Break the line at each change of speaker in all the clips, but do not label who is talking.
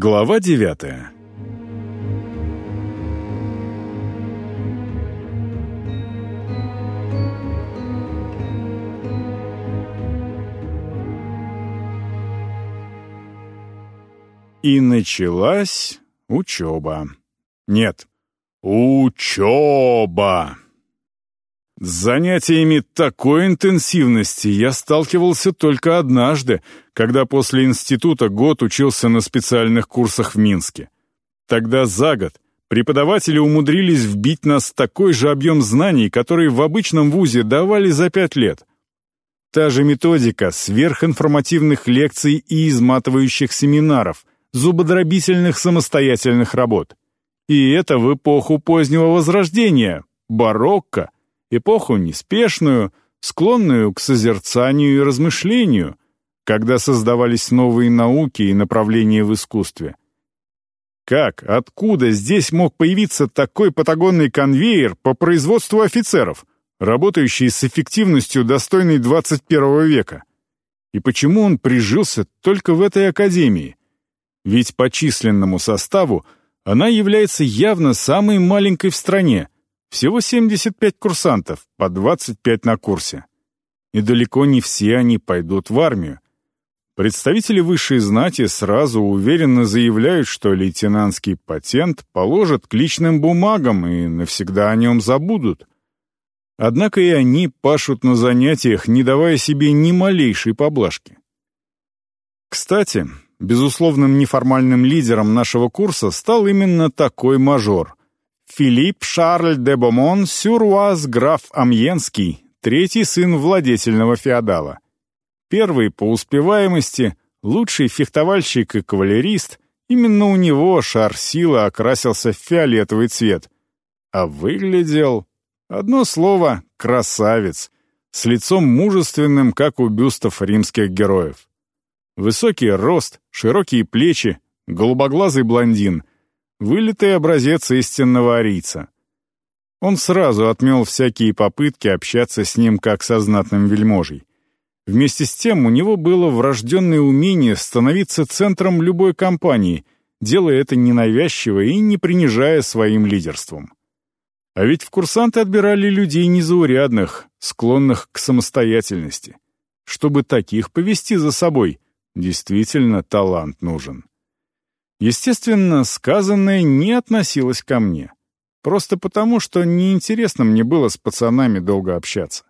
Глава девятая И началась учеба. Нет, учеба. С занятиями такой интенсивности я сталкивался только однажды, когда после института год учился на специальных курсах в Минске. Тогда за год преподаватели умудрились вбить нас такой же объем знаний, который в обычном вузе давали за пять лет. Та же методика сверхинформативных лекций и изматывающих семинаров, зубодробительных самостоятельных работ. И это в эпоху позднего Возрождения, барокко, эпоху неспешную, склонную к созерцанию и размышлению, когда создавались новые науки и направления в искусстве. Как, откуда здесь мог появиться такой патагонный конвейер по производству офицеров, работающий с эффективностью, достойной 21 века? И почему он прижился только в этой академии? Ведь по численному составу она является явно самой маленькой в стране, всего 75 курсантов, по 25 на курсе. И далеко не все они пойдут в армию. Представители высшей знати сразу уверенно заявляют, что лейтенантский патент положат к личным бумагам и навсегда о нем забудут. Однако и они пашут на занятиях, не давая себе ни малейшей поблажки. Кстати, безусловным неформальным лидером нашего курса стал именно такой мажор, Филипп Шарль де Бомон Сюруаз граф Амьенский, третий сын владетельного феодала. Первый по успеваемости, лучший фехтовальщик и кавалерист, именно у него шар силы окрасился в фиолетовый цвет. А выглядел... Одно слово — красавец, с лицом мужественным, как у бюстов римских героев. Высокий рост, широкие плечи, голубоглазый блондин — Вылитый образец истинного арийца. Он сразу отмел всякие попытки общаться с ним как со знатным вельможей. Вместе с тем у него было врожденное умение становиться центром любой компании, делая это ненавязчиво и не принижая своим лидерством. А ведь в курсанты отбирали людей незаурядных, склонных к самостоятельности. Чтобы таких повести за собой, действительно талант нужен. Естественно, сказанное не относилось ко мне. Просто потому, что неинтересно мне было с пацанами долго общаться.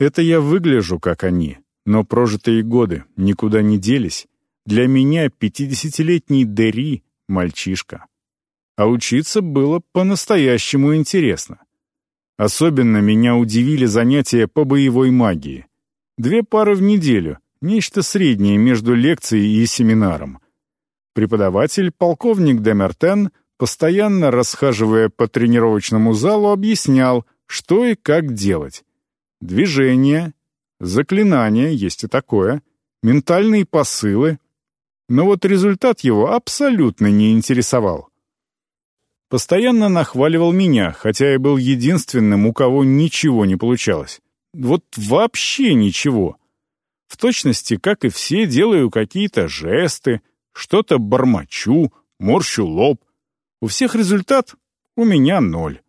Это я выгляжу, как они, но прожитые годы никуда не делись. Для меня пятидесятилетний Дери — мальчишка. А учиться было по-настоящему интересно. Особенно меня удивили занятия по боевой магии. Две пары в неделю, нечто среднее между лекцией и семинаром. Преподаватель, полковник Демертен, постоянно расхаживая по тренировочному залу, объяснял, что и как делать. Движения, заклинания, есть и такое, ментальные посылы. Но вот результат его абсолютно не интересовал. Постоянно нахваливал меня, хотя я был единственным, у кого ничего не получалось. Вот вообще ничего. В точности, как и все, делаю какие-то жесты, что-то бормочу, морщу лоб. У всех результат, у меня ноль.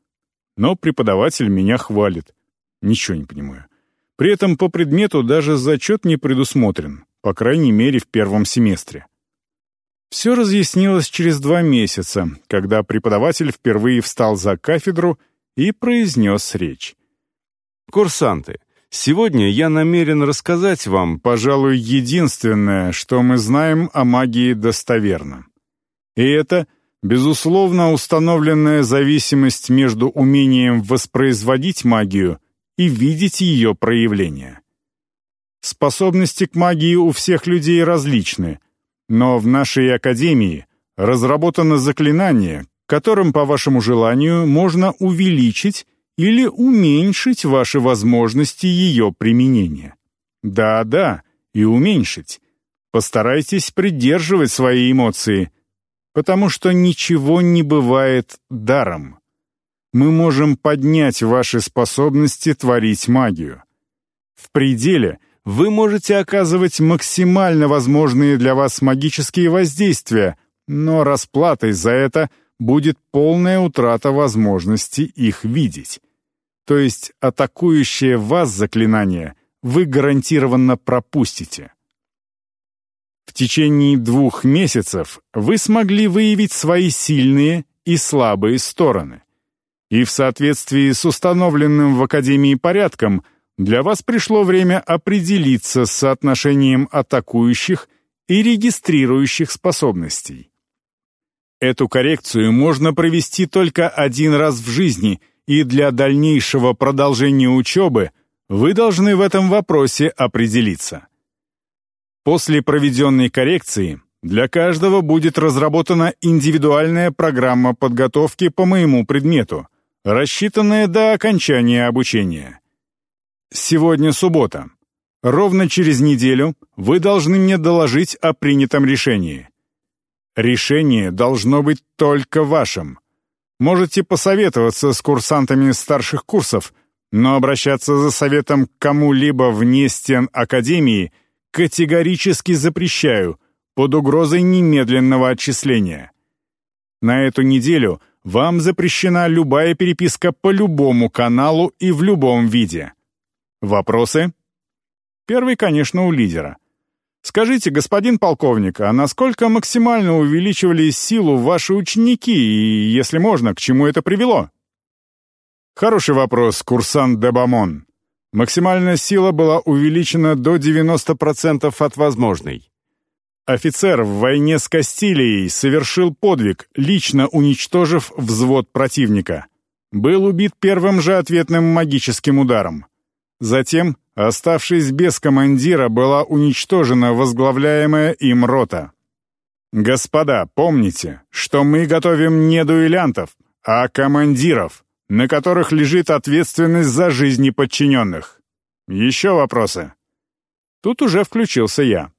Но преподаватель меня хвалит. Ничего не понимаю. При этом по предмету даже зачет не предусмотрен, по крайней мере в первом семестре. Все разъяснилось через два месяца, когда преподаватель впервые встал за кафедру и произнес речь. «Курсанты, Сегодня я намерен рассказать вам, пожалуй, единственное, что мы знаем о магии достоверно. И это, безусловно, установленная зависимость между умением воспроизводить магию и видеть ее проявление. Способности к магии у всех людей различны, но в нашей академии разработано заклинание, которым, по вашему желанию, можно увеличить или уменьшить ваши возможности ее применения. Да-да, и уменьшить. Постарайтесь придерживать свои эмоции, потому что ничего не бывает даром. Мы можем поднять ваши способности творить магию. В пределе вы можете оказывать максимально возможные для вас магические воздействия, но расплатой за это будет полная утрата возможности их видеть. То есть атакующее вас заклинание вы гарантированно пропустите. В течение двух месяцев вы смогли выявить свои сильные и слабые стороны. И в соответствии с установленным в Академии порядком для вас пришло время определиться с соотношением атакующих и регистрирующих способностей. Эту коррекцию можно провести только один раз в жизни, и для дальнейшего продолжения учебы вы должны в этом вопросе определиться. После проведенной коррекции для каждого будет разработана индивидуальная программа подготовки по моему предмету, рассчитанная до окончания обучения. Сегодня суббота. Ровно через неделю вы должны мне доложить о принятом решении. Решение должно быть только вашим. Можете посоветоваться с курсантами старших курсов, но обращаться за советом к кому-либо вне стен Академии категорически запрещаю под угрозой немедленного отчисления. На эту неделю вам запрещена любая переписка по любому каналу и в любом виде. Вопросы? Первый, конечно, у лидера. Скажите, господин полковник, а насколько максимально увеличивали силу ваши ученики и, если можно, к чему это привело? Хороший вопрос, курсант Дебамон. Максимальная сила была увеличена до 90% от возможной. Офицер в войне с Кастилией совершил подвиг, лично уничтожив взвод противника. Был убит первым же ответным магическим ударом. Затем, оставшись без командира, была уничтожена возглавляемая им рота. Господа, помните, что мы готовим не дуэлянтов, а командиров, на которых лежит ответственность за жизни подчиненных. Еще вопросы? Тут уже включился я.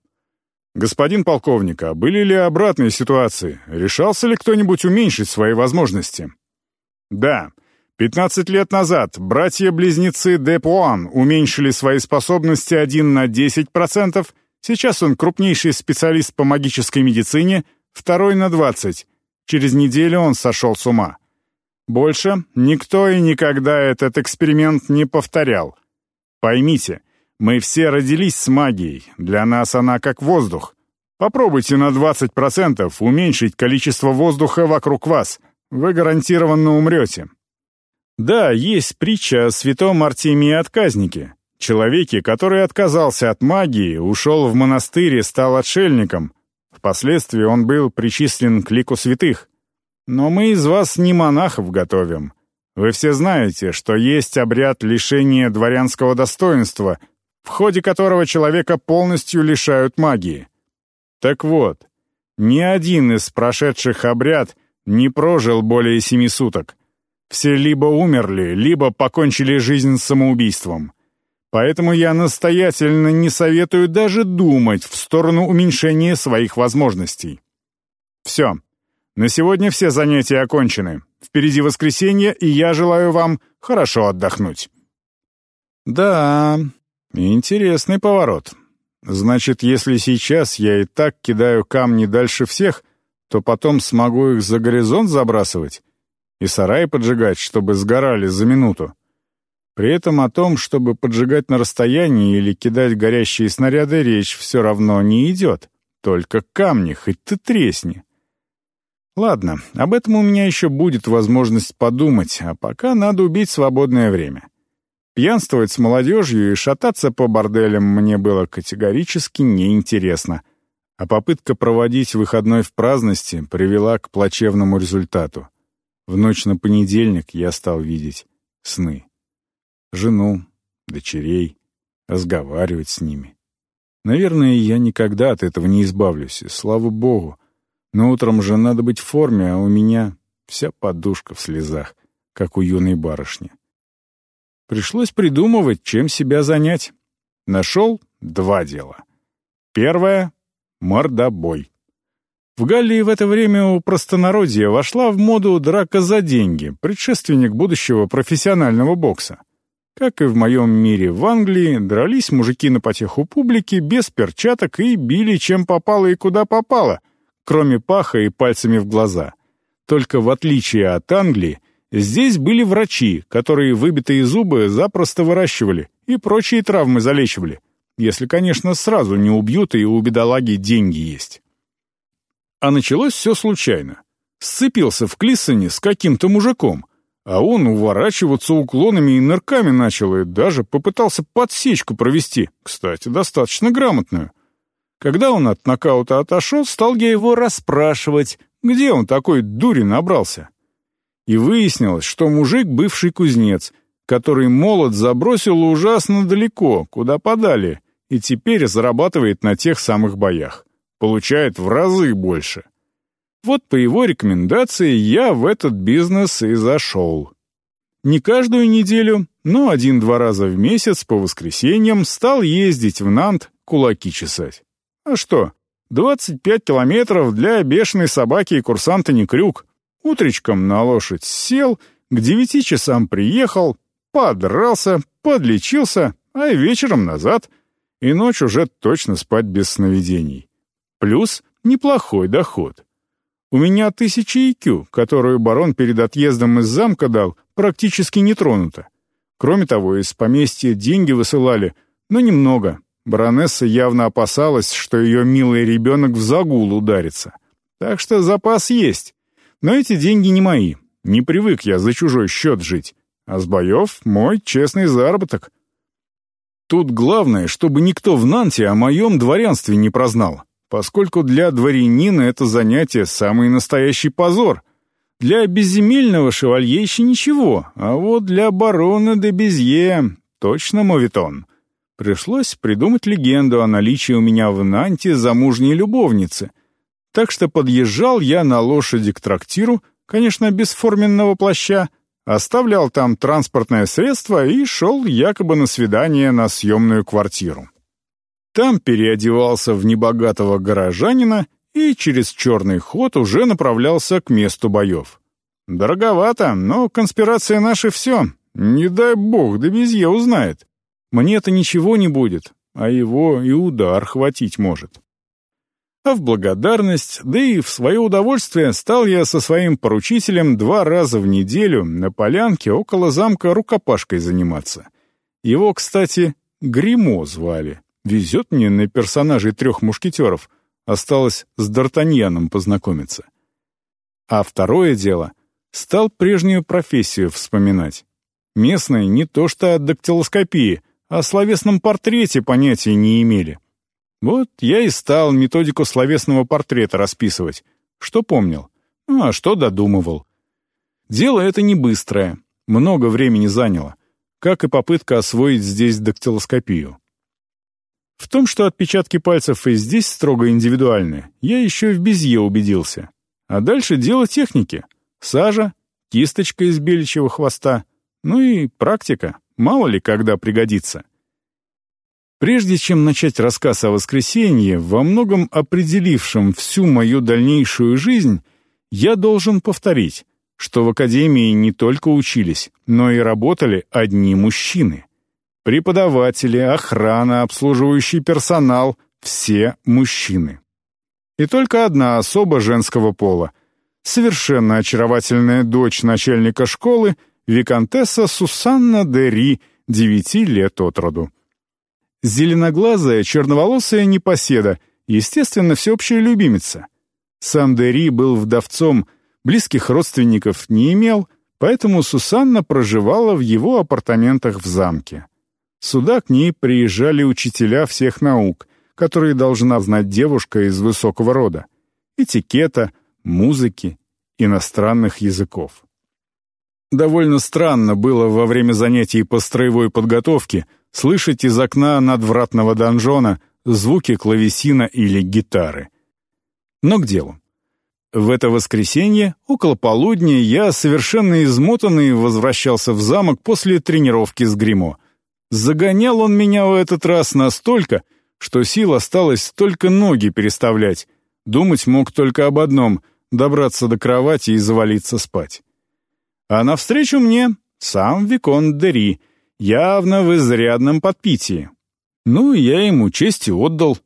Господин полковник, а были ли обратные ситуации? Решался ли кто-нибудь уменьшить свои возможности? Да, 15 лет назад братья-близнецы Депуан уменьшили свои способности один на 10%, сейчас он крупнейший специалист по магической медицине, второй на 20%. Через неделю он сошел с ума. Больше никто и никогда этот эксперимент не повторял. Поймите, мы все родились с магией, для нас она как воздух. Попробуйте на 20% уменьшить количество воздуха вокруг вас, вы гарантированно умрете. Да, есть притча о святом Артемии Отказнике, человеке, который отказался от магии, ушел в монастырь и стал отшельником. Впоследствии он был причислен к лику святых. Но мы из вас не монахов готовим. Вы все знаете, что есть обряд лишения дворянского достоинства, в ходе которого человека полностью лишают магии. Так вот, ни один из прошедших обряд не прожил более семи суток. Все либо умерли, либо покончили жизнь самоубийством. Поэтому я настоятельно не советую даже думать в сторону уменьшения своих возможностей. Все. На сегодня все занятия окончены. Впереди воскресенье, и я желаю вам хорошо отдохнуть. Да, интересный поворот. Значит, если сейчас я и так кидаю камни дальше всех, то потом смогу их за горизонт забрасывать? И сарай поджигать, чтобы сгорали за минуту. При этом о том, чтобы поджигать на расстоянии или кидать горящие снаряды, речь все равно не идет. Только камни, хоть ты тресни. Ладно, об этом у меня еще будет возможность подумать, а пока надо убить свободное время. Пьянствовать с молодежью и шататься по борделям мне было категорически неинтересно, а попытка проводить выходной в праздности привела к плачевному результату. В ночь на понедельник я стал видеть сны. Жену, дочерей, разговаривать с ними. Наверное, я никогда от этого не избавлюсь, и слава богу. Но утром же надо быть в форме, а у меня вся подушка в слезах, как у юной барышни. Пришлось придумывать, чем себя занять. Нашел два дела. Первое — мордобой. В Галлии в это время у простонародья вошла в моду драка за деньги, предшественник будущего профессионального бокса. Как и в моем мире в Англии, дрались мужики на потеху публики без перчаток и били чем попало и куда попало, кроме паха и пальцами в глаза. Только в отличие от Англии, здесь были врачи, которые выбитые зубы запросто выращивали и прочие травмы залечивали, если, конечно, сразу не убьют и у бедолаги деньги есть. А началось все случайно. Сцепился в Клиссоне с каким-то мужиком, а он уворачиваться уклонами и нырками начал и даже попытался подсечку провести, кстати, достаточно грамотную. Когда он от нокаута отошел, стал я его расспрашивать, где он такой дури набрался. И выяснилось, что мужик — бывший кузнец, который молот забросил ужасно далеко, куда подали, и теперь зарабатывает на тех самых боях. Получает в разы больше. Вот по его рекомендации я в этот бизнес и зашел. Не каждую неделю, но один-два раза в месяц по воскресеньям стал ездить в Нант кулаки чесать. А что, 25 километров для бешеной собаки и курсанта не крюк. Утречком на лошадь сел, к девяти часам приехал, подрался, подлечился, а вечером назад. И ночь уже точно спать без сновидений. Плюс неплохой доход. У меня тысяча IQ, которую барон перед отъездом из замка дал, практически не тронута. Кроме того, из поместья деньги высылали, но немного. Баронесса явно опасалась, что ее милый ребенок в загул ударится. Так что запас есть. Но эти деньги не мои. Не привык я за чужой счет жить. А с боев мой честный заработок. Тут главное, чтобы никто в Нанте о моем дворянстве не прознал поскольку для дворянина это занятие самый настоящий позор. Для безземельного шевалье еще ничего, а вот для барона де Безье точно моветон. Пришлось придумать легенду о наличии у меня в Нанте замужней любовницы. Так что подъезжал я на лошади к трактиру, конечно, без форменного плаща, оставлял там транспортное средство и шел якобы на свидание на съемную квартиру. Там переодевался в небогатого горожанина и через черный ход уже направлялся к месту боев. Дороговато, но конспирация наша все. Не дай бог, да Безье узнает. Мне-то ничего не будет, а его и удар хватить может. А в благодарность, да и в свое удовольствие, стал я со своим поручителем два раза в неделю на полянке около замка рукопашкой заниматься. Его, кстати, Гримо звали. Везет мне на персонажей трех мушкетеров. Осталось с Д'Артаньяном познакомиться. А второе дело — стал прежнюю профессию вспоминать. Местные не то что о дактилоскопии, о словесном портрете понятия не имели. Вот я и стал методику словесного портрета расписывать. Что помнил, ну, а что додумывал. Дело это не быстрое, много времени заняло, как и попытка освоить здесь дактилоскопию. В том, что отпечатки пальцев и здесь строго индивидуальны, я еще в Безье убедился. А дальше дело техники. Сажа, кисточка из беличьего хвоста, ну и практика, мало ли когда пригодится. Прежде чем начать рассказ о воскресенье, во многом определившем всю мою дальнейшую жизнь, я должен повторить, что в академии не только учились, но и работали одни мужчины. Преподаватели, охрана, обслуживающий персонал — все мужчины. И только одна особа женского пола — совершенно очаровательная дочь начальника школы, виконтесса Сусанна де Ри, девяти лет от роду. Зеленоглазая, черноволосая непоседа, естественно, всеобщая любимица. Сам Дери был вдовцом, близких родственников не имел, поэтому Сусанна проживала в его апартаментах в замке. Сюда к ней приезжали учителя всех наук, которые должна знать девушка из высокого рода. Этикета, музыки, иностранных языков. Довольно странно было во время занятий по строевой подготовке слышать из окна надвратного донжона звуки клавесина или гитары. Но к делу. В это воскресенье, около полудня, я, совершенно измотанный, возвращался в замок после тренировки с гримо Загонял он меня в этот раз настолько, что сил осталось только ноги переставлять. Думать мог только об одном — добраться до кровати и завалиться спать. А навстречу мне сам Викон Дери, явно в изрядном подпитии. Ну, я ему честь и отдал.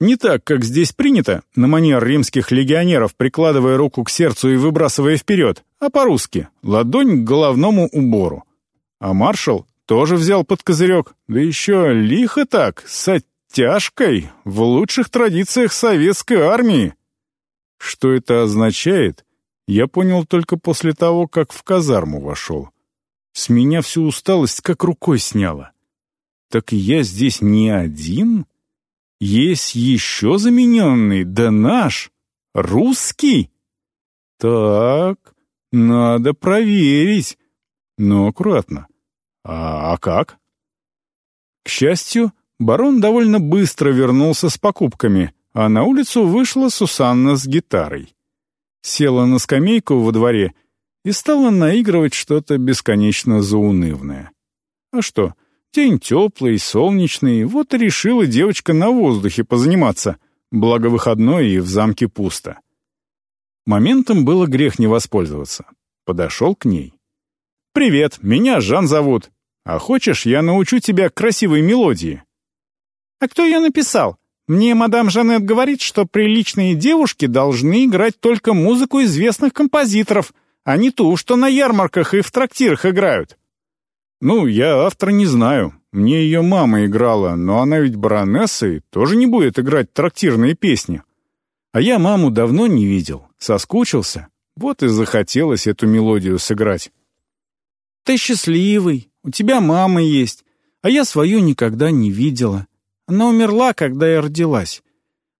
Не так, как здесь принято, на манер римских легионеров, прикладывая руку к сердцу и выбрасывая вперед, а по-русски — ладонь к головному убору. А маршал тоже взял под козырек, да еще лихо так, с оттяжкой, в лучших традициях советской армии. Что это означает, я понял только после того, как в казарму вошел. С меня всю усталость как рукой сняло. Так я здесь не один? Есть еще замененный, да наш, русский? Так, надо проверить. Но аккуратно. А, а как? К счастью, барон довольно быстро вернулся с покупками, а на улицу вышла Сусанна с гитарой. Села на скамейку во дворе и стала наигрывать что-то бесконечно заунывное. А что, День теплый, солнечный, вот и решила девочка на воздухе позаниматься, благо выходной и в замке пусто. Моментом было грех не воспользоваться. Подошел к ней. «Привет, меня Жан зовут. А хочешь, я научу тебя красивой мелодии?» «А кто ее написал? Мне мадам Жанет говорит, что приличные девушки должны играть только музыку известных композиторов, а не ту, что на ярмарках и в трактирах играют». «Ну, я автора не знаю. Мне ее мама играла, но она ведь баронесса и тоже не будет играть трактирные песни. А я маму давно не видел, соскучился, вот и захотелось эту мелодию сыграть». «Ты счастливый, у тебя мама есть, а я свою никогда не видела. Она умерла, когда я родилась.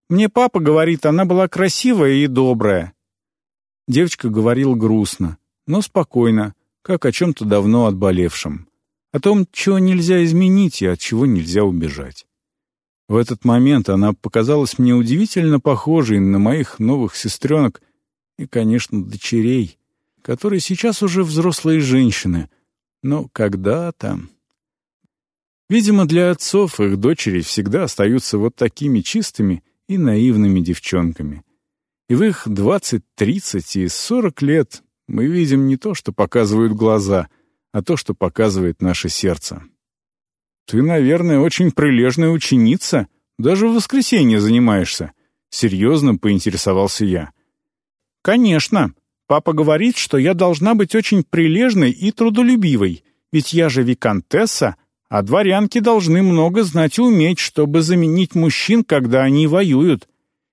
Мне папа говорит, она была красивая и добрая». Девочка говорила грустно, но спокойно, как о чем-то давно отболевшем о том, чего нельзя изменить и от чего нельзя убежать. В этот момент она показалась мне удивительно похожей на моих новых сестренок и, конечно, дочерей, которые сейчас уже взрослые женщины, но когда-то... Видимо, для отцов их дочери всегда остаются вот такими чистыми и наивными девчонками. И в их двадцать, тридцать и сорок лет мы видим не то, что показывают глаза — а то, что показывает наше сердце. «Ты, наверное, очень прилежная ученица, даже в воскресенье занимаешься», — серьезно поинтересовался я. «Конечно. Папа говорит, что я должна быть очень прилежной и трудолюбивой, ведь я же виконтесса, а дворянки должны много знать и уметь, чтобы заменить мужчин, когда они воюют.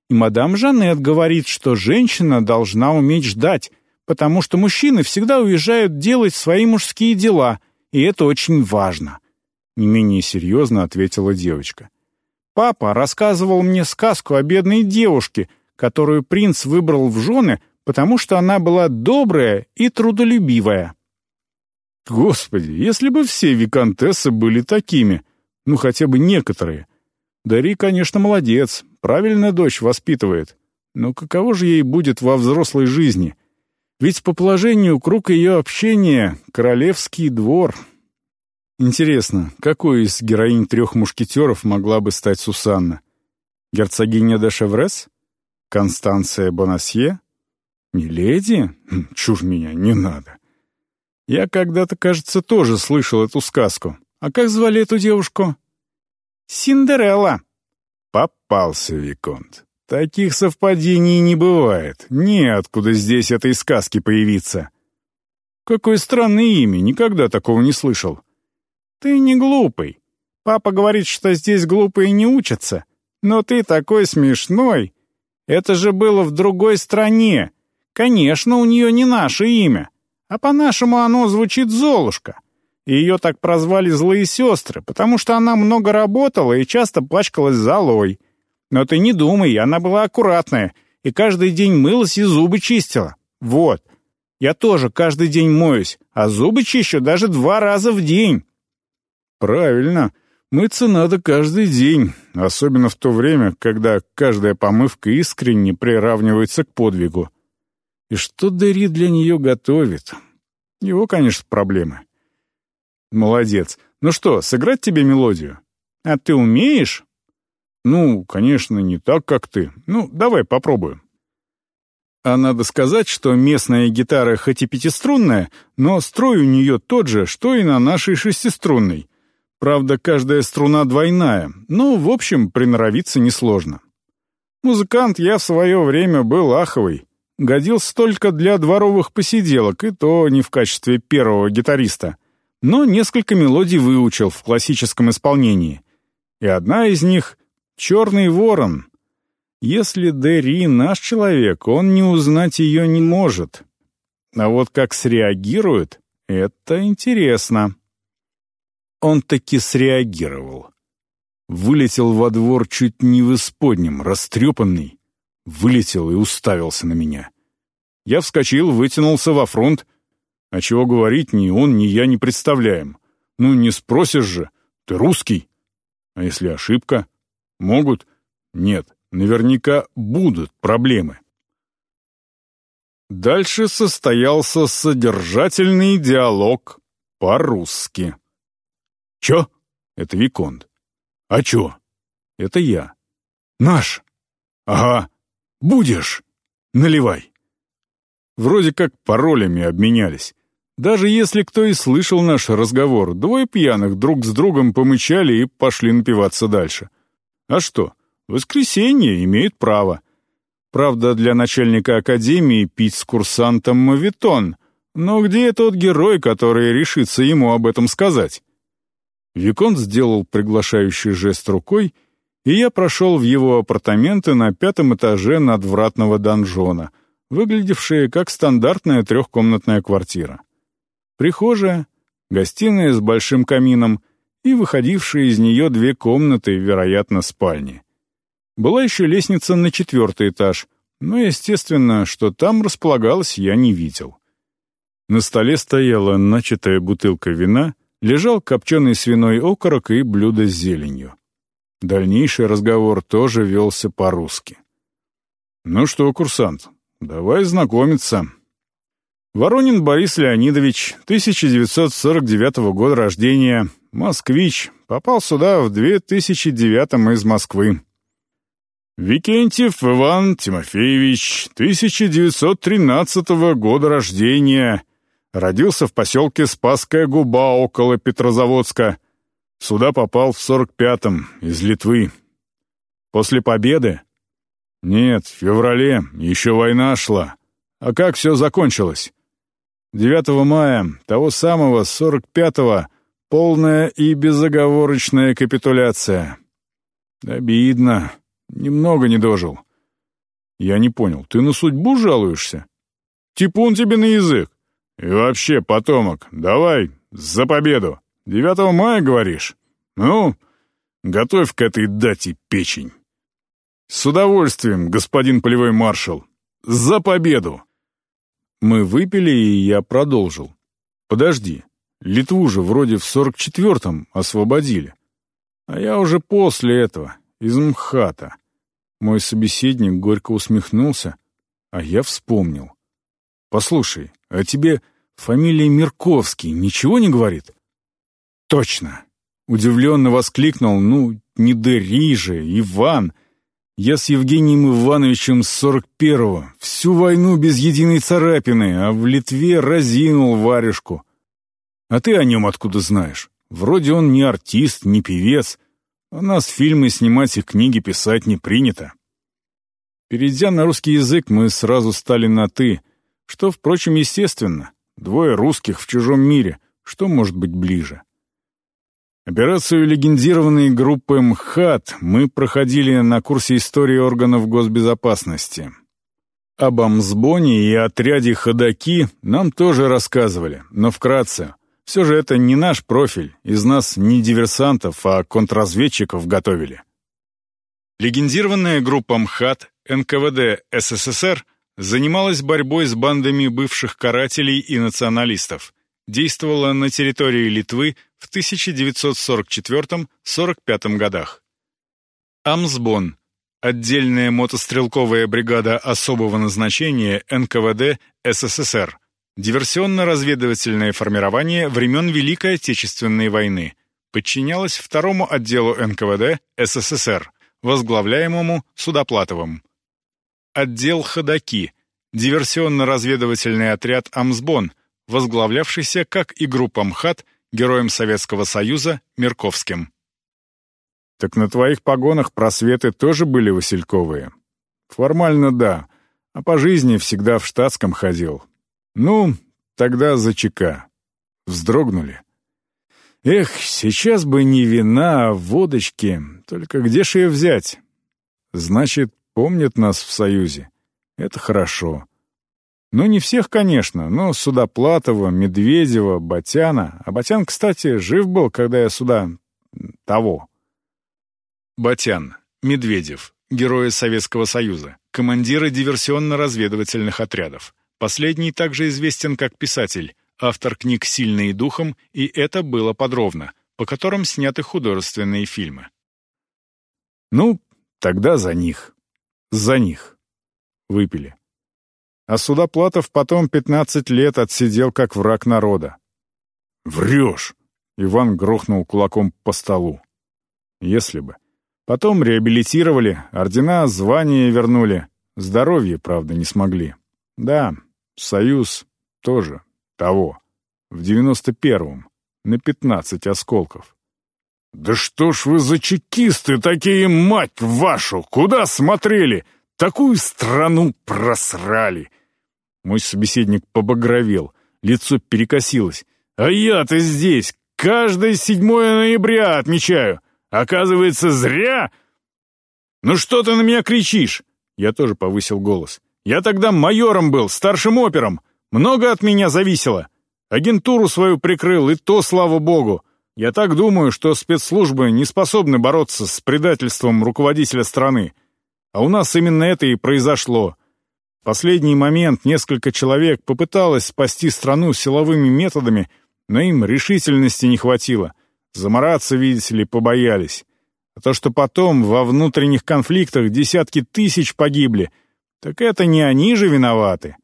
И мадам Жанет говорит, что женщина должна уметь ждать, потому что мужчины всегда уезжают делать свои мужские дела, и это очень важно», — не менее серьезно ответила девочка. «Папа рассказывал мне сказку о бедной девушке, которую принц выбрал в жены, потому что она была добрая и трудолюбивая». «Господи, если бы все виконтессы были такими, ну хотя бы некоторые. Дари, конечно, молодец, правильно дочь воспитывает, но каково же ей будет во взрослой жизни?» Ведь по положению круг ее общения — королевский двор. Интересно, какой из героинь трех мушкетеров могла бы стать Сусанна? Герцогиня де Шеврес? Констанция Бонасье? Миледи? Хм, чушь меня, не надо. Я когда-то, кажется, тоже слышал эту сказку. А как звали эту девушку? Синдерелла. Попался, Виконт. Таких совпадений не бывает. Неоткуда здесь этой сказки появиться. Какое странное имя, никогда такого не слышал. Ты не глупый. Папа говорит, что здесь глупые не учатся. Но ты такой смешной. Это же было в другой стране. Конечно, у нее не наше имя. А по-нашему оно звучит «Золушка». Ее так прозвали «Злые сестры», потому что она много работала и часто пачкалась золой. Но ты не думай, она была аккуратная и каждый день мылась и зубы чистила. Вот. Я тоже каждый день моюсь, а зубы чищу даже два раза в день. Правильно. Мыться надо каждый день, особенно в то время, когда каждая помывка искренне приравнивается к подвигу. И что Дери для нее готовит? Его, конечно, проблемы. Молодец. Ну что, сыграть тебе мелодию? А ты умеешь? «Ну, конечно, не так, как ты. Ну, давай попробуем». А надо сказать, что местная гитара хоть и пятиструнная, но строй у нее тот же, что и на нашей шестиструнной. Правда, каждая струна двойная, но, в общем, приноровиться несложно. Музыкант я в свое время был аховый. Годился только для дворовых посиделок, и то не в качестве первого гитариста. Но несколько мелодий выучил в классическом исполнении. И одна из них — «Черный ворон». Если Дерри наш человек, он не узнать ее не может. А вот как среагирует — это интересно. Он таки среагировал. Вылетел во двор чуть не в исподнем, растрепанный. Вылетел и уставился на меня. Я вскочил, вытянулся во фронт. А чего говорить, ни он, ни я не представляем. Ну, не спросишь же, ты русский. А если ошибка? Могут? Нет, наверняка будут проблемы. Дальше состоялся содержательный диалог по-русски. «Чё?» — это Виконт. «А чё?» — это я. «Наш!» «Ага. Будешь? Наливай!» Вроде как паролями обменялись. Даже если кто и слышал наш разговор, двое пьяных друг с другом помычали и пошли напиваться дальше. А что? Воскресенье имеет право. Правда, для начальника академии пить с курсантом мавитон. Но где тот герой, который решится ему об этом сказать? Виконт сделал приглашающий жест рукой, и я прошел в его апартаменты на пятом этаже надвратного донжона, выглядевшие как стандартная трехкомнатная квартира. Прихожая, гостиная с большим камином и выходившие из нее две комнаты, вероятно, спальни. Была еще лестница на четвертый этаж, но, естественно, что там располагалась, я не видел. На столе стояла начатая бутылка вина — лежал копченый свиной окорок и блюдо с зеленью. Дальнейший разговор тоже велся по-русски. «Ну что, курсант, давай знакомиться». Воронин Борис Леонидович, 1949 года рождения, москвич, попал сюда в 2009 из Москвы. Викентьев Иван Тимофеевич, 1913 года рождения, Родился в поселке Спасская губа около Петрозаводска. Сюда попал в сорок пятом, из Литвы. После победы? Нет, в феврале, еще война шла. А как все закончилось? 9 мая того самого сорок пятого полная и безоговорочная капитуляция. Обидно. Немного не дожил. Я не понял, ты на судьбу жалуешься? Типун тебе на язык. И вообще, потомок, давай, за победу. 9 мая, говоришь? Ну, готовь к этой дате печень. С удовольствием, господин полевой маршал. За победу! Мы выпили, и я продолжил. Подожди, Литву же вроде в 44-м освободили. А я уже после этого, из МХАТа. Мой собеседник горько усмехнулся, а я вспомнил. «Послушай, а тебе фамилия Мирковский ничего не говорит?» «Точно!» — удивленно воскликнул, «ну, не Дери же, Иван!» Я с Евгением Ивановичем с сорок первого, всю войну без единой царапины, а в Литве разинул варежку. А ты о нем откуда знаешь? Вроде он не артист, не певец. У нас фильмы снимать и книги писать не принято. Перейдя на русский язык, мы сразу стали на «ты», что, впрочем, естественно. Двое русских в чужом мире. Что может быть ближе? Операцию легендированной группы МХАТ мы проходили на курсе истории органов госбезопасности. Об Амсбоне и отряде «Ходоки» нам тоже рассказывали, но вкратце. Все же это не наш профиль, из нас не диверсантов, а контрразведчиков готовили. Легендированная группа МХАТ НКВД СССР – занималась борьбой с бандами бывших карателей и националистов, действовала на территории Литвы в 1944-45 годах. Амсбон – отдельная мотострелковая бригада особого назначения НКВД СССР, диверсионно-разведывательное формирование времен Великой Отечественной войны, подчинялась второму отделу НКВД СССР, возглавляемому Судоплатовым. Отдел «Ходоки», диверсионно-разведывательный отряд «Амсбон», возглавлявшийся, как и группа МХАТ, героем Советского Союза Мерковским. «Так на твоих погонах просветы тоже были васильковые. Формально да, а по жизни всегда в штатском ходил. Ну, тогда за ЧК. Вздрогнули. Эх, сейчас бы не вина, а водочки. Только где ж ее взять? Значит, помнят нас в Союзе. Это хорошо. Ну, не всех, конечно, но Судоплатова, Медведева, Батяна. А Батян, кстати, жив был, когда я сюда... того. Батян, Медведев, герои Советского Союза, командиры диверсионно-разведывательных отрядов. Последний также известен как писатель, автор книг «Сильные духом» и «Это было подробно», по которым сняты художественные фильмы. Ну, тогда за них. За них. Выпили. А Судоплатов потом пятнадцать лет отсидел как враг народа. «Врешь!» — Иван грохнул кулаком по столу. «Если бы. Потом реабилитировали, ордена, звания вернули. Здоровье, правда, не смогли. Да, Союз тоже того. В девяносто первом. На пятнадцать осколков. «Да что ж вы за чекисты такие, мать вашу! Куда смотрели? Такую страну просрали!» Мой собеседник побагровел, лицо перекосилось. «А я-то здесь каждое седьмое ноября отмечаю. Оказывается, зря!» «Ну что ты на меня кричишь?» Я тоже повысил голос. «Я тогда майором был, старшим опером. Много от меня зависело. Агентуру свою прикрыл, и то, слава богу. Я так думаю, что спецслужбы не способны бороться с предательством руководителя страны. А у нас именно это и произошло. Последний момент несколько человек попыталось спасти страну силовыми методами, но им решительности не хватило. Замораться, видите ли, побоялись. А то, что потом во внутренних конфликтах десятки тысяч погибли, так это не они же виноваты.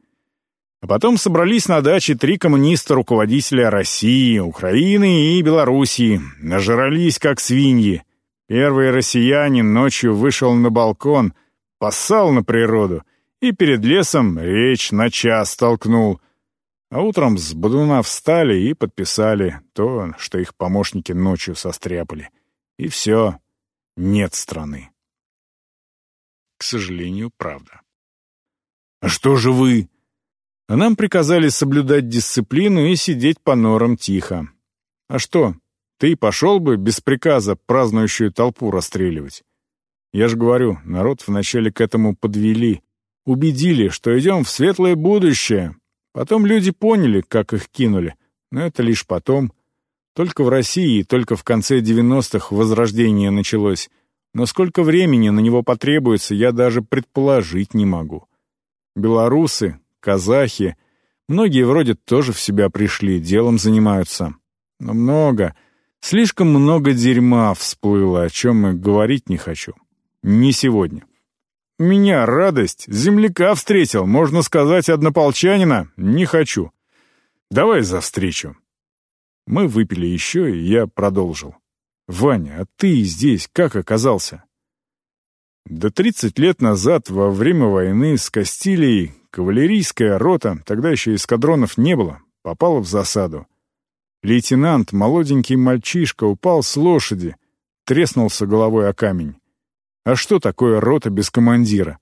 А потом собрались на даче три коммуниста-руководителя России, Украины и Белоруссии, нажрались как свиньи. Первый россиянин ночью вышел на балкон, поссал на природу и перед лесом речь на час толкнул. А утром с бодуна встали и подписали то, что их помощники ночью состряпали. И все, нет страны. К сожалению, правда. «А что же вы?» А нам приказали соблюдать дисциплину и сидеть по норам тихо. А что, ты пошел бы без приказа празднующую толпу расстреливать? Я же говорю, народ вначале к этому подвели, убедили, что идем в светлое будущее. Потом люди поняли, как их кинули, но это лишь потом. Только в России, только в конце 90-х возрождение началось. Но сколько времени на него потребуется, я даже предположить не могу. Белорусы, казахи. Многие вроде тоже в себя пришли, делом занимаются. Но много, слишком много дерьма всплыло, о чем и говорить не хочу. Не сегодня. Меня радость, земляка встретил, можно сказать, однополчанина, не хочу. Давай за встречу. Мы выпили еще, и я продолжил. «Ваня, а ты здесь как оказался?» Да тридцать лет назад, во время войны с Кастилией, Кавалерийская рота, тогда еще эскадронов не было, попала в засаду. Лейтенант, молоденький мальчишка, упал с лошади, треснулся головой о камень. А что такое рота без командира?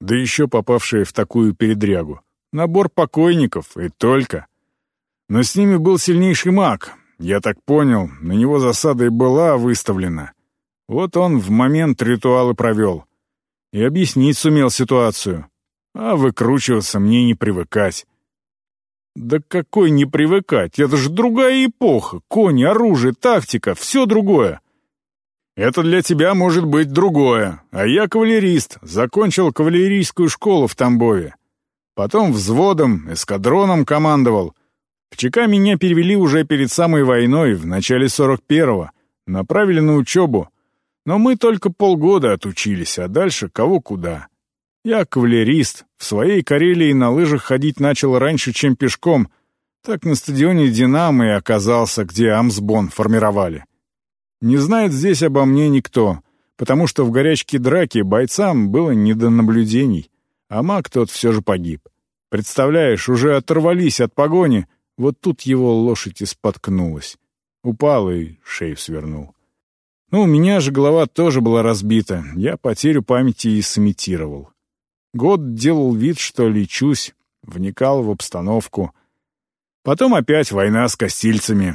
Да еще попавшая в такую передрягу. Набор покойников, и только. Но с ними был сильнейший маг. Я так понял, на него засада и была выставлена. Вот он в момент ритуалы провел. И объяснить сумел ситуацию. А выкручиваться мне не привыкать. Да какой не привыкать? Это же другая эпоха. Кони, оружие, тактика, все другое. Это для тебя может быть другое. А я кавалерист, закончил кавалерийскую школу в Тамбове. Потом взводом, эскадроном командовал. В ЧК меня перевели уже перед самой войной, в начале 41-го. Направили на учебу. Но мы только полгода отучились, а дальше кого куда. Я кавалерист, в своей Карелии на лыжах ходить начал раньше, чем пешком. Так на стадионе «Динамо» и оказался, где Амсбон формировали. Не знает здесь обо мне никто, потому что в горячке драки бойцам было не до наблюдений, а маг тот все же погиб. Представляешь, уже оторвались от погони, вот тут его лошадь и споткнулась. Упал и шею свернул. Ну, у меня же голова тоже была разбита, я потерю памяти и сымитировал. Год делал вид, что лечусь, вникал в обстановку. Потом опять война с костильцами.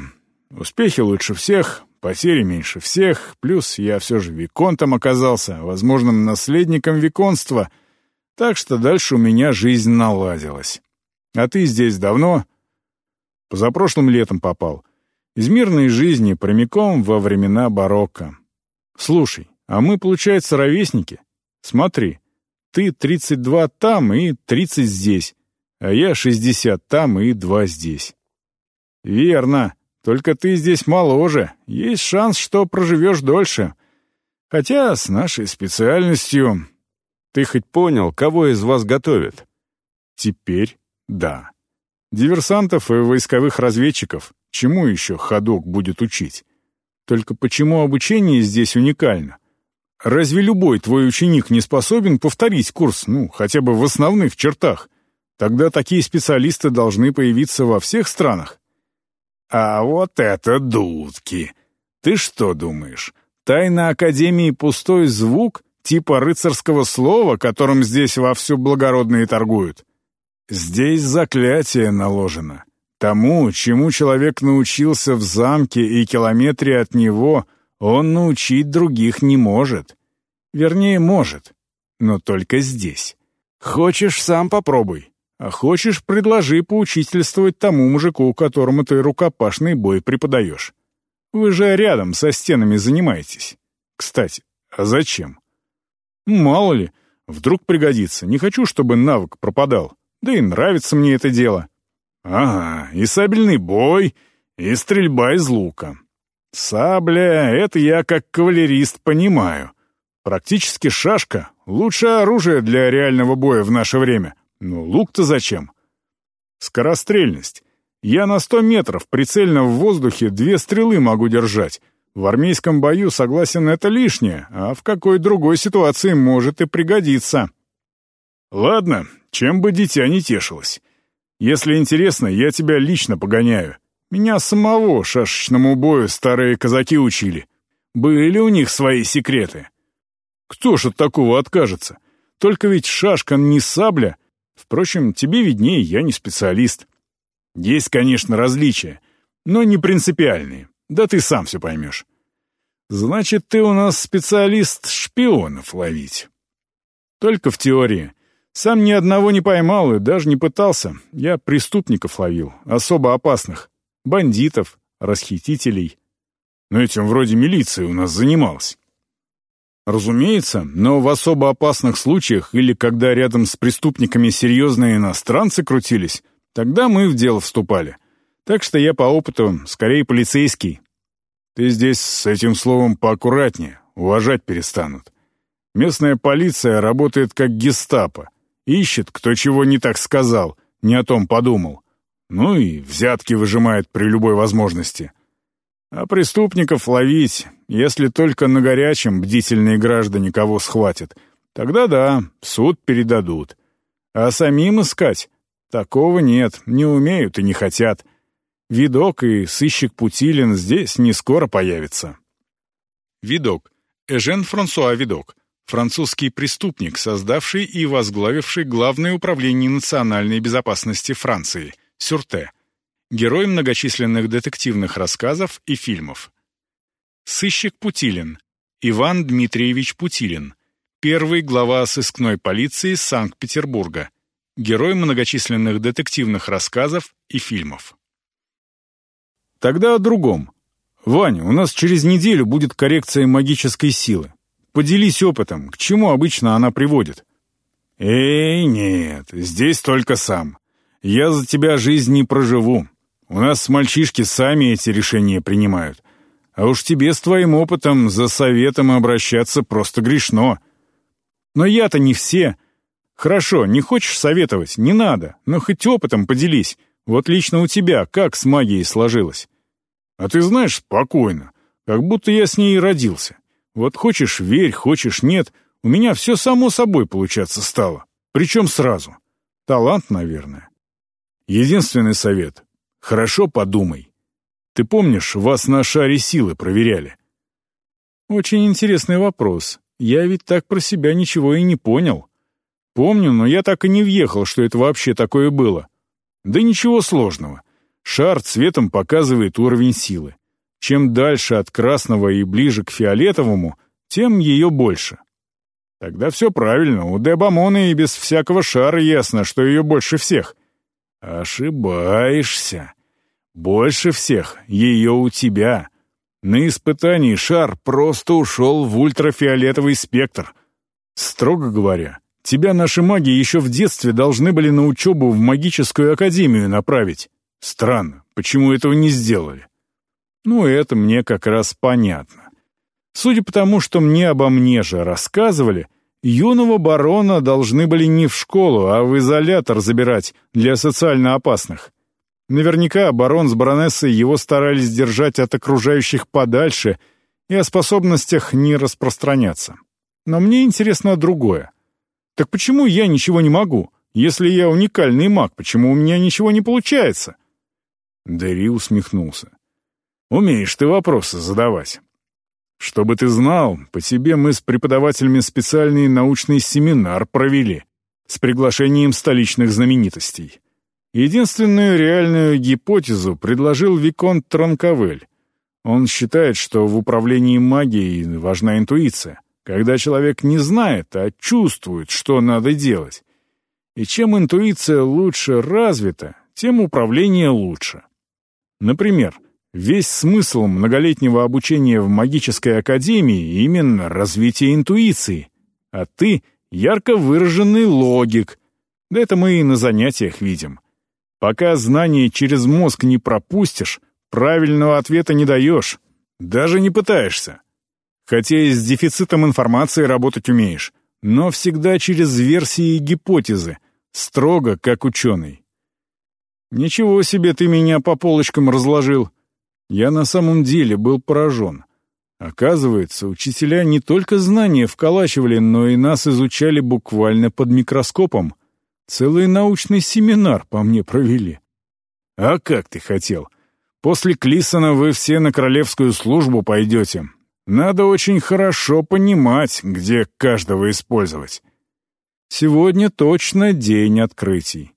Успехи лучше всех, потери меньше всех, плюс я все же виконтом оказался, возможным наследником виконства, так что дальше у меня жизнь наладилась. А ты здесь давно? Позапрошлым летом попал. Из мирной жизни прямиком во времена барокко. Слушай, а мы, получается, ровесники? Смотри, ты 32 там и 30 здесь, а я 60 там и 2 здесь. Верно, только ты здесь моложе, есть шанс, что проживешь дольше. Хотя с нашей специальностью...
Ты хоть понял, кого из вас готовят?
Теперь да. Диверсантов и войсковых разведчиков. Чему еще ходок будет учить? Только почему обучение здесь уникально? Разве любой твой ученик не способен повторить курс, ну, хотя бы в основных чертах? Тогда такие специалисты должны появиться во всех странах. А вот это дудки! Ты что думаешь, тайна Академии пустой звук, типа рыцарского слова, которым здесь вовсю благородные торгуют? Здесь заклятие наложено. Тому, чему человек научился в замке и километре от него, он научить других не может. Вернее, может, но только здесь. Хочешь, сам попробуй. А хочешь, предложи поучительствовать тому мужику, которому ты рукопашный бой преподаешь. Вы же рядом со стенами занимаетесь. Кстати, а зачем? Мало ли, вдруг пригодится. Не хочу, чтобы навык пропадал. Да и нравится мне это дело. Ага, и сабельный бой, и стрельба из лука. Сабля — это я как кавалерист понимаю. Практически шашка — лучшее оружие для реального боя в наше время. Но лук-то зачем? Скорострельность. Я на сто метров прицельно в воздухе две стрелы могу держать. В армейском бою, согласен, это лишнее, а в какой другой ситуации может и пригодиться. Ладно, чем бы дитя не тешилось. Если интересно, я тебя лично погоняю. Меня самого шашечному бою старые казаки учили. Были у них свои секреты. Кто ж от такого откажется? Только ведь шашка не сабля. Впрочем, тебе виднее, я не специалист. Есть, конечно, различия, но не принципиальные. Да ты сам все поймешь. Значит, ты у нас специалист шпионов ловить. Только в теории. Сам ни одного не поймал и даже не пытался. Я преступников ловил, особо опасных. Бандитов, расхитителей. Но этим вроде милиция у нас занималась. Разумеется, но в особо опасных случаях или когда рядом с преступниками серьезные иностранцы крутились, тогда мы в дело вступали. Так что я по опыту скорее полицейский. Ты здесь с этим словом поаккуратнее, уважать перестанут. Местная полиция работает как гестапо. Ищет, кто чего не так сказал, не о том подумал. Ну и взятки выжимает при любой возможности. А преступников ловить, если только на горячем бдительные граждане кого схватят, тогда да, суд передадут. А самим искать? Такого нет, не умеют и не хотят. Видок и сыщик Путилин здесь не скоро появится. Видок. Эжен Франсуа Видок французский преступник, создавший и возглавивший Главное управление национальной безопасности Франции, Сюрте, герой многочисленных детективных рассказов и фильмов. Сыщик Путилин, Иван Дмитриевич Путилин, первый глава сыскной полиции Санкт-Петербурга, герой многочисленных детективных рассказов и фильмов. Тогда о другом. Ваня, у нас через неделю будет коррекция магической силы. Поделись опытом, к чему обычно она приводит. Эй, нет, здесь только сам. Я за тебя жизнь не проживу. У нас мальчишки сами эти решения принимают. А уж тебе с твоим опытом за советом обращаться просто грешно. Но я-то не все. Хорошо, не хочешь советовать, не надо, но хоть опытом поделись. Вот лично у тебя как с магией сложилось? А ты знаешь, спокойно, как будто я с ней родился. Вот хочешь — верь, хочешь — нет. У меня все само собой получаться стало. Причем сразу. Талант, наверное. Единственный совет. Хорошо подумай. Ты помнишь, вас на шаре силы проверяли? Очень интересный вопрос. Я ведь так про себя ничего и не понял. Помню, но я так и не въехал, что это вообще такое было. Да ничего сложного. Шар цветом показывает уровень силы. Чем дальше от красного и ближе к фиолетовому, тем ее больше. Тогда все правильно, у Дебамона и без всякого шара ясно, что ее больше всех. Ошибаешься. Больше всех ее у тебя. На испытании шар просто ушел в ультрафиолетовый спектр. Строго говоря, тебя наши маги еще в детстве должны были на учебу в магическую академию направить. Странно, почему этого не сделали? Ну, это мне как раз понятно. Судя по тому, что мне обо мне же рассказывали, юного барона должны были не в школу, а в изолятор забирать для социально опасных. Наверняка барон с баронессой его старались держать от окружающих подальше и о способностях не распространяться. Но мне интересно другое. Так почему я ничего не могу? Если я уникальный маг, почему у меня ничего не получается? Дэри усмехнулся. Умеешь ты вопросы задавать. Чтобы ты знал, по тебе мы с преподавателями специальный научный семинар провели с приглашением столичных знаменитостей. Единственную реальную гипотезу предложил Виконт Тронковель. Он считает, что в управлении магией важна интуиция, когда человек не знает, а чувствует, что надо делать. И чем интуиция лучше развита, тем управление лучше. Например, весь смысл многолетнего обучения в магической академии именно развитие интуиции, а ты — ярко выраженный логик. Да это мы и на занятиях видим. Пока знание через мозг не пропустишь, правильного ответа не даешь. Даже не пытаешься. Хотя и с дефицитом информации работать умеешь, но всегда через версии и гипотезы, строго как ученый. Ничего себе ты меня по полочкам разложил. Я на самом деле был поражен. Оказывается, учителя не только знания вколачивали, но и нас изучали буквально под микроскопом — Целый научный семинар по мне провели. А как ты хотел? После Клисона вы все на королевскую службу пойдете. Надо очень хорошо понимать, где каждого использовать. Сегодня точно день открытий.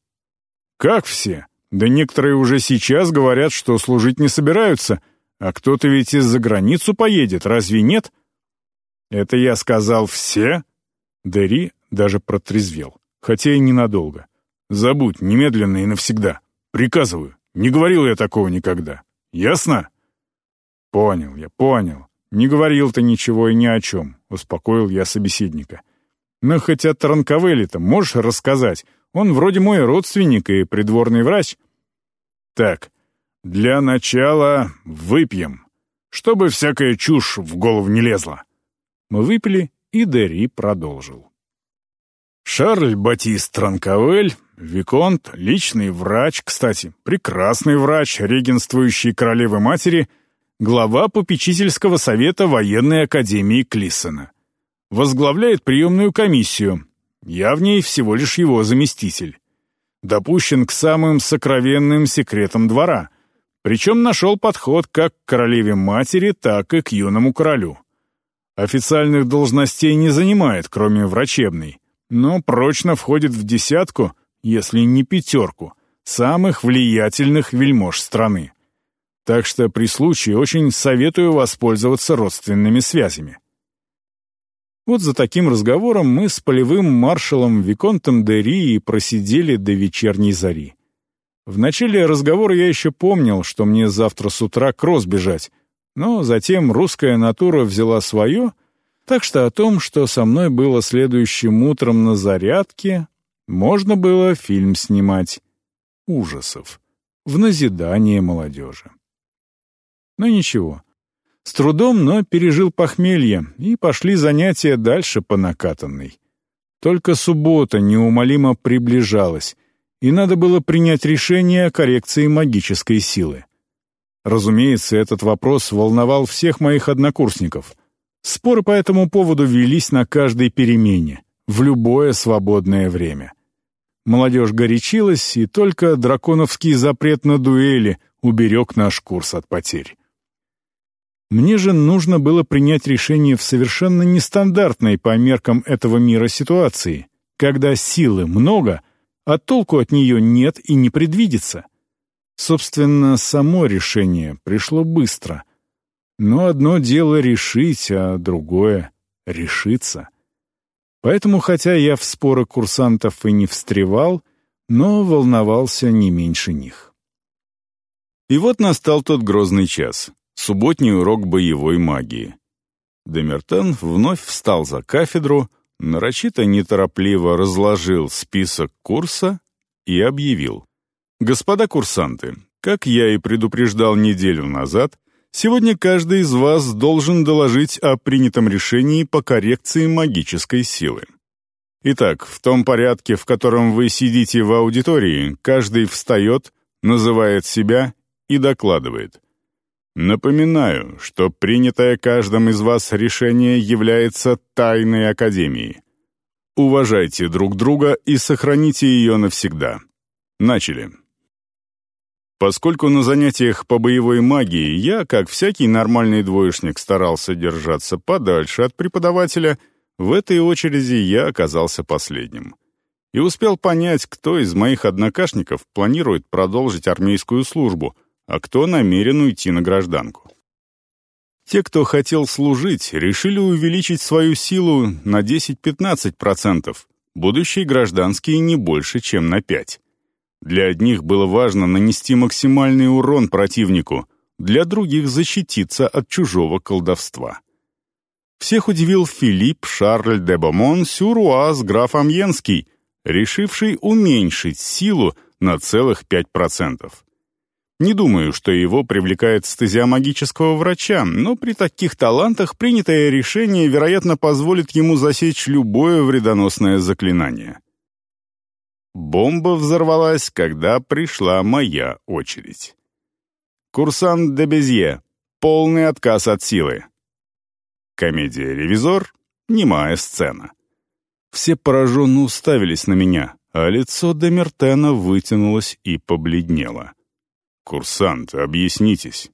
Как все? Да некоторые уже сейчас говорят, что служить не собираются, а кто-то ведь из-за границу поедет, разве нет? Это я сказал все? Дери даже протрезвел хотя и ненадолго. Забудь немедленно и навсегда. Приказываю. Не говорил я такого никогда. Ясно? Понял я, понял. Не говорил ты ничего и ни о чем, успокоил я собеседника. Но хоть о Транковеле-то можешь рассказать? Он вроде мой родственник и придворный врач. Так, для начала выпьем, чтобы всякая чушь в голову не лезла. Мы выпили, и Дери продолжил. Шарль Батист Транковель, Виконт, личный врач, кстати, прекрасный врач, регенствующий королевы-матери, глава попечительского совета военной академии Клиссона. Возглавляет приемную комиссию. Я в ней всего лишь его заместитель. Допущен к самым сокровенным секретам двора. Причем нашел подход как к королеве-матери, так и к юному королю. Официальных должностей не занимает, кроме врачебной но прочно входит в десятку, если не пятерку, самых влиятельных вельмож страны. Так что при случае очень советую воспользоваться родственными связями. Вот за таким разговором мы с полевым маршалом Виконтом де Рии просидели до вечерней зари. В начале разговора я еще помнил, что мне завтра с утра кросс бежать, но затем русская натура взяла свое — так что о том, что со мной было следующим утром на зарядке, можно было фильм снимать. Ужасов. В назидание молодежи. Но ничего. С трудом, но пережил похмелье, и пошли занятия дальше по накатанной. Только суббота неумолимо приближалась, и надо было принять решение о коррекции магической силы. Разумеется, этот вопрос волновал всех моих однокурсников — Споры по этому поводу велись на каждой перемене, в любое свободное время. Молодежь горячилась, и только драконовский запрет на дуэли уберег наш курс от потерь. Мне же нужно было принять решение в совершенно нестандартной по меркам этого мира ситуации
когда силы много, а толку от нее нет и не предвидится. Собственно, само решение пришло быстро. Но одно дело решить, а другое — решиться. Поэтому, хотя я в споры курсантов и не встревал, но волновался не меньше них.
И вот настал тот грозный час — субботний урок боевой магии. Демертен вновь встал за кафедру, нарочито неторопливо разложил список курса и объявил. «Господа курсанты, как я и предупреждал неделю назад, сегодня каждый из вас должен доложить о принятом решении по коррекции магической силы. Итак, в том порядке, в котором вы сидите в аудитории, каждый встает, называет себя и докладывает. Напоминаю, что принятое каждым из вас решение является тайной Академии. Уважайте друг друга и сохраните ее навсегда. Начали. Поскольку на занятиях по боевой магии я, как всякий нормальный двоечник, старался держаться подальше от преподавателя, в этой очереди я оказался последним. И успел понять, кто из моих однокашников планирует продолжить армейскую службу — а кто намерен уйти на гражданку. Те, кто хотел служить, решили увеличить свою силу на 10-15%, будущие гражданские не больше, чем на 5%. Для одних было важно нанести максимальный урон противнику, для других защититься от чужого колдовства. Всех удивил Филипп Шарль де Бомон Сюруаз граф Амьенский, решивший уменьшить силу на целых 5%. Не думаю, что его привлекает стезя магического врача, но при таких талантах принятое решение, вероятно, позволит ему засечь любое вредоносное заклинание. Бомба взорвалась, когда пришла моя очередь. Курсант де Безье. Полный отказ от силы. Комедия «Ревизор» — немая сцена. Все пораженно уставились на меня, а лицо Демертена вытянулось и побледнело. «Курсант, объяснитесь».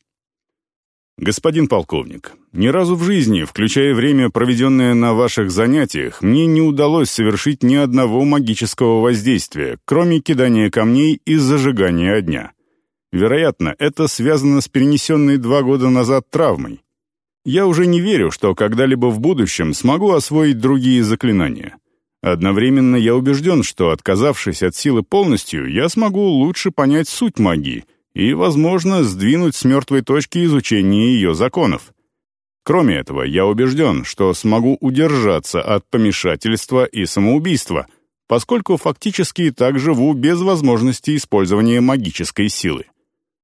«Господин полковник, ни разу в жизни, включая время, проведенное на ваших занятиях, мне не удалось совершить ни одного магического воздействия, кроме кидания камней и зажигания огня. Вероятно, это связано с перенесенной два года назад травмой. Я уже не верю, что когда-либо в будущем смогу освоить другие заклинания. Одновременно я убежден, что, отказавшись от силы полностью, я смогу лучше понять суть магии — и, возможно, сдвинуть с мертвой точки изучение ее законов. Кроме этого, я убежден, что смогу удержаться от помешательства и самоубийства, поскольку фактически так живу без возможности использования магической силы.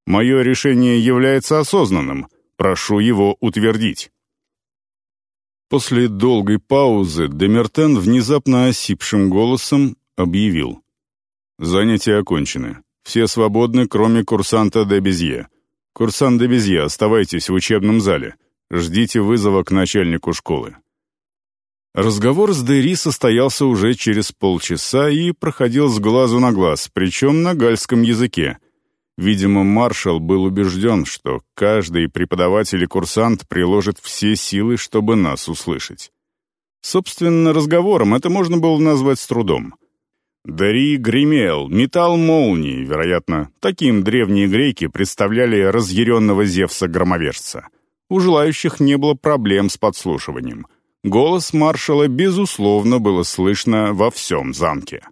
Мое решение является осознанным, прошу его утвердить. После долгой паузы Демертен внезапно осипшим голосом объявил. «Занятия окончены. Все свободны, кроме курсанта де Безье. Курсант де Безье, оставайтесь в учебном зале. Ждите вызова к начальнику школы». Разговор с Дэри состоялся уже через полчаса и проходил с глазу на глаз, причем на гальском языке. Видимо, маршал был убежден, что каждый преподаватель и курсант приложит все силы, чтобы нас услышать. Собственно, разговором это можно было назвать с трудом. Дари гремел, металл молнии, вероятно, таким древние греки представляли разъяренного Зевса-громовержца. У желающих не было проблем с подслушиванием. Голос маршала, безусловно, было слышно во всем замке.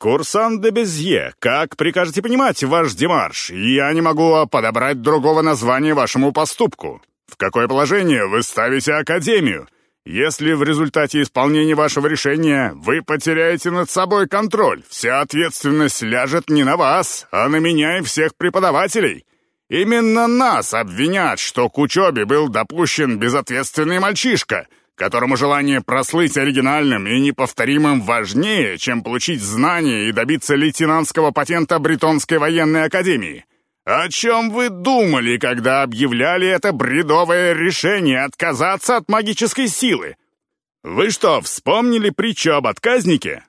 «Курсант де Безье, как прикажете понимать ваш демарш? Я не могу подобрать другого названия вашему поступку. В какое положение вы ставите Академию? Если в результате исполнения вашего решения вы потеряете над собой контроль, вся ответственность ляжет не на вас, а на меня и всех преподавателей. Именно нас обвинят, что к учебе был допущен безответственный мальчишка, которому желание прослыть оригинальным и неповторимым важнее, чем получить знания и добиться лейтенантского патента Бретонской военной академии. «О чем вы думали, когда объявляли это бредовое решение отказаться от магической силы? Вы что, вспомнили притчу об отказнике?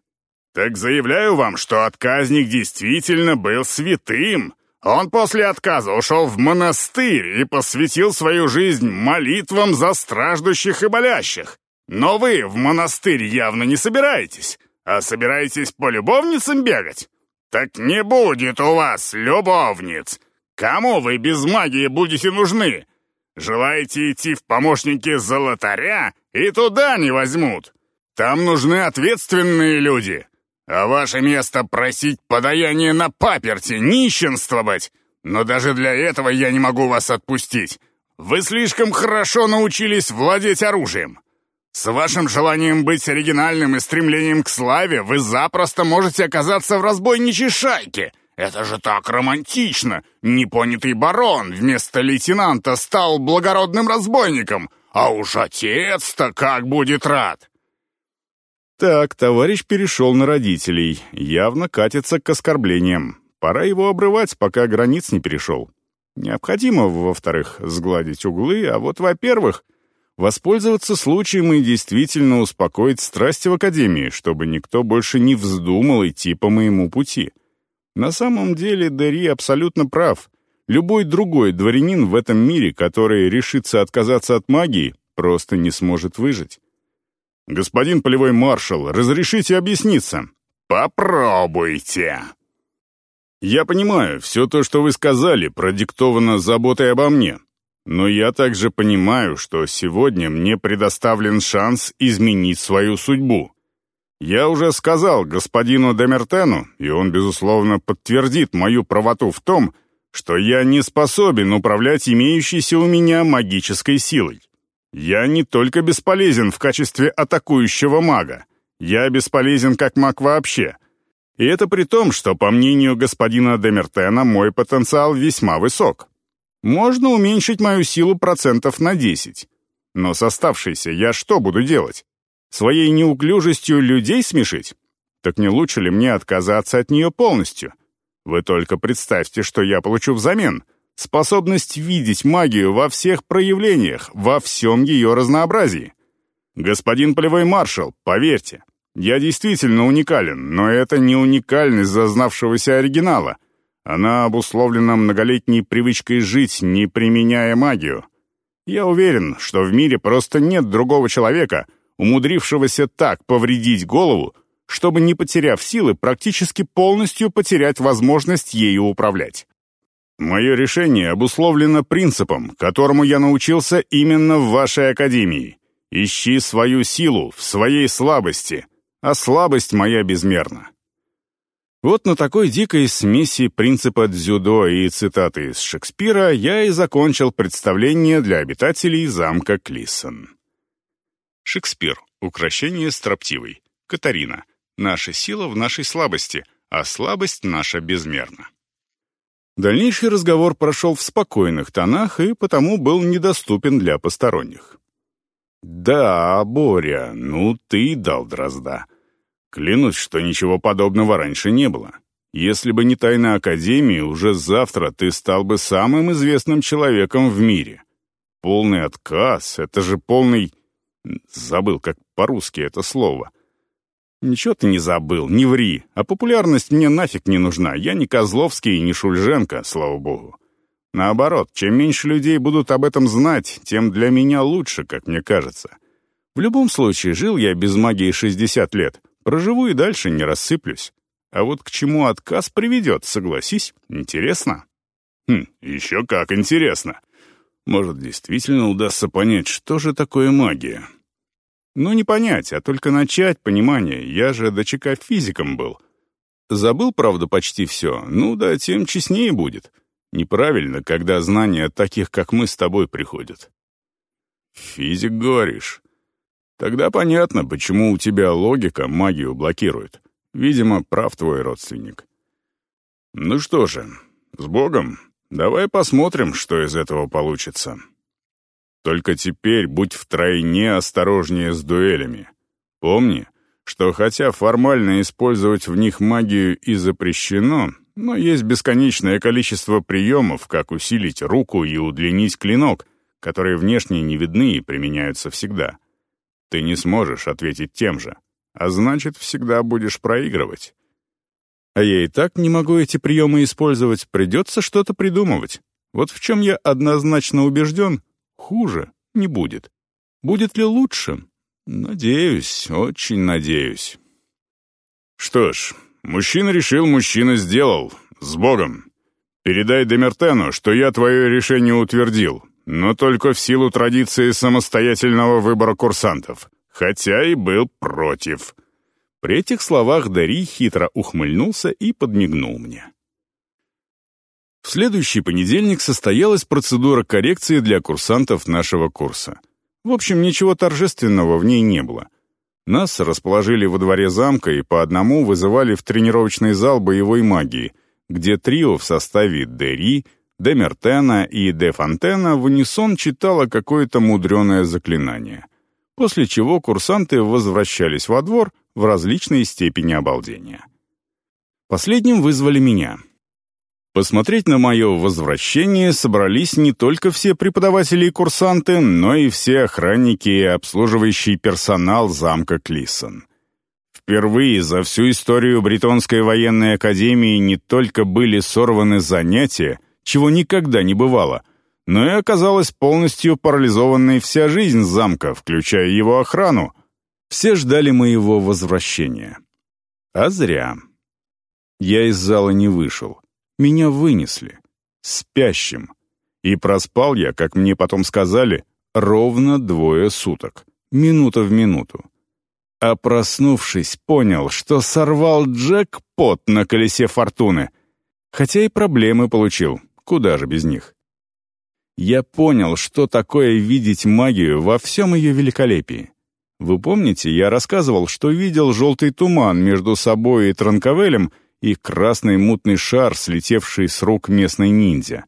Так заявляю вам, что отказник действительно был святым. Он после отказа ушел в монастырь и посвятил свою жизнь молитвам за страждущих и болящих. Но вы в монастырь явно не собираетесь.
А собираетесь по любовницам бегать? Так не будет у вас любовниц. Кому вы без магии будете нужны? Желаете идти в помощники золотаря? И туда не возьмут. Там нужны ответственные люди. А ваше место просить подаяние на паперти, нищенствовать. Но даже для этого я не могу вас отпустить. Вы слишком хорошо научились владеть оружием. С вашим желанием быть оригинальным и стремлением к славе вы запросто можете оказаться в разбойничьей шайке. Это же так романтично! Непонятый барон вместо лейтенанта стал благородным разбойником, а уж отец-то как будет рад!»
Так, товарищ перешел на родителей, явно катится к оскорблениям. Пора его обрывать, пока границ не перешел. Необходимо, во-вторых, сгладить углы, а вот, во-первых, воспользоваться случаем и действительно успокоить страсти в Академии, чтобы никто больше не вздумал идти по моему пути. На самом деле Дери абсолютно прав. Любой другой дворянин в этом мире, который решится отказаться от магии, просто не сможет выжить. «Господин полевой маршал, разрешите объясниться?»
«Попробуйте!»
«Я понимаю, все то, что вы сказали, продиктовано заботой обо мне. Но я также понимаю, что сегодня мне предоставлен шанс изменить свою судьбу. Я уже сказал господину Демертену, и он, безусловно, подтвердит мою правоту в том, что я не способен управлять имеющейся у меня магической силой. Я не только бесполезен в качестве атакующего мага, я бесполезен как маг вообще. И это при том, что, по мнению господина Демертена, мой потенциал весьма высок. Можно уменьшить мою силу процентов на 10. Но с оставшейся я что буду делать? Своей неуклюжестью людей смешить? Так не лучше ли мне отказаться от нее полностью? Вы только представьте, что я получу взамен. Способность видеть магию во всех проявлениях, во всем ее разнообразии. Господин полевой маршал, поверьте, я действительно уникален, но это не уникальность зазнавшегося оригинала. Она обусловлена многолетней привычкой жить, не применяя магию. Я уверен, что в мире просто нет другого человека — умудрившегося так повредить голову, чтобы, не потеряв силы, практически полностью потерять возможность ею управлять. Мое решение обусловлено принципом, которому я научился именно в вашей академии. Ищи свою силу в своей слабости, а слабость моя безмерна. Вот на такой дикой смеси принципа дзюдо и цитаты из Шекспира я и закончил представление для обитателей замка Клиссон. Шекспир. Укращение строптивой. Катарина. Наша сила в нашей слабости, а слабость наша безмерна. Дальнейший разговор прошел в спокойных тонах и потому был недоступен для посторонних. «Да, Боря, ну ты дал дрозда. Клянусь, что ничего подобного раньше не было. Если бы не тайна Академии, уже завтра ты стал бы самым известным человеком в мире. Полный отказ — это же полный... Забыл, как по-русски это слово. Ничего ты не забыл, не ври. А популярность мне нафиг не нужна. Я не Козловский и не Шульженко, слава богу. Наоборот, чем меньше людей будут об этом знать, тем для меня лучше, как мне кажется. В любом случае, жил я без магии 60 лет. Проживу и дальше не рассыплюсь. А вот к чему отказ приведет, согласись, интересно? Хм, еще как интересно. Может, действительно удастся понять, что же такое магия. Ну, не понять, а только начать понимание. Я же до ЧК физиком был. Забыл, правда, почти все. Ну да, тем честнее будет. Неправильно, когда знания таких, как мы с тобой, приходят. Физик, говоришь? Тогда понятно, почему у тебя логика магию блокирует. Видимо, прав твой родственник. Ну что же, с Богом. Давай посмотрим, что из этого получится. Только теперь будь втройне осторожнее с дуэлями. Помни, что хотя формально использовать в них магию и запрещено, но есть бесконечное количество приемов, как усилить руку и удлинить клинок, которые внешне не видны и применяются всегда. Ты не сможешь ответить тем же, а значит, всегда будешь проигрывать. А я и так не могу эти приемы использовать, придется что-то придумывать. Вот в чем я однозначно убежден, хуже не будет. Будет ли лучше? Надеюсь, очень надеюсь. «Что ж, мужчина решил, мужчина сделал. С Богом. Передай Демертену, что я твое решение утвердил, но только в силу традиции самостоятельного выбора курсантов, хотя и был против». При этих словах Дарий хитро ухмыльнулся и подмигнул мне. В следующий понедельник состоялась процедура коррекции для курсантов нашего курса. В общем, ничего торжественного в ней не было. Нас расположили во дворе замка и по одному вызывали в тренировочный зал боевой магии, где трио в составе Дери, Де Мертена и Де Фонтена в унисон читало какое-то мудреное заклинание. После чего курсанты возвращались во двор в различной степени обалдения. Последним вызвали меня — Посмотреть на мое возвращение собрались не только все преподаватели и курсанты, но и все охранники и обслуживающий персонал замка Клисон. Впервые за всю историю Бретонской военной академии не только были сорваны занятия, чего никогда не бывало, но и оказалась полностью парализованной вся жизнь замка, включая его охрану. Все ждали моего возвращения. А зря. Я из зала не вышел. Меня вынесли. Спящим. И проспал я, как мне потом сказали, ровно двое суток. Минута в минуту. А проснувшись, понял, что сорвал джекпот на колесе фортуны. Хотя и проблемы получил. Куда же без них? Я понял, что такое видеть магию во всем ее великолепии. Вы помните, я рассказывал, что видел желтый туман между собой и Транковелем — и красный мутный шар, слетевший с рук местной ниндзя.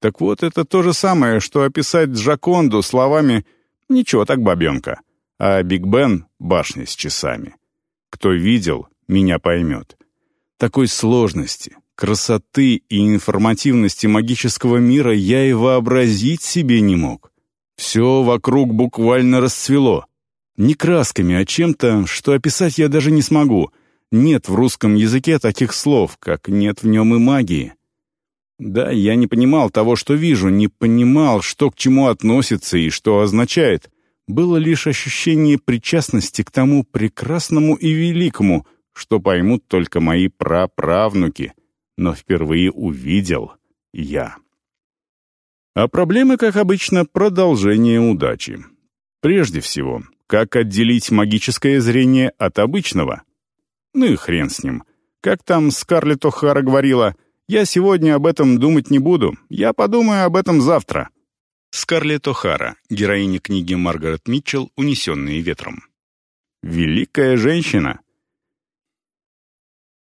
Так вот, это то же самое, что описать Джаконду словами «ничего так, бабенка», а Биг Бен — башня с часами. Кто видел, меня поймет. Такой сложности, красоты и информативности магического мира я и вообразить себе не мог. Все вокруг буквально расцвело. Не красками, а чем-то, что описать я даже не смогу — нет в русском языке таких слов, как нет в нем и магии. Да, я не понимал того, что вижу, не понимал, что к чему относится и что означает. Было лишь ощущение причастности к тому прекрасному и великому, что поймут только мои праправнуки, но впервые увидел я. А проблемы, как обычно, продолжение удачи. Прежде всего, как отделить магическое зрение от обычного — ну и хрен с ним. Как там Скарлетт О'Хара говорила, «Я сегодня об этом думать не буду, я подумаю об этом завтра». Скарлетт О'Хара, героиня книги Маргарет Митчелл «Унесенные ветром». Великая женщина.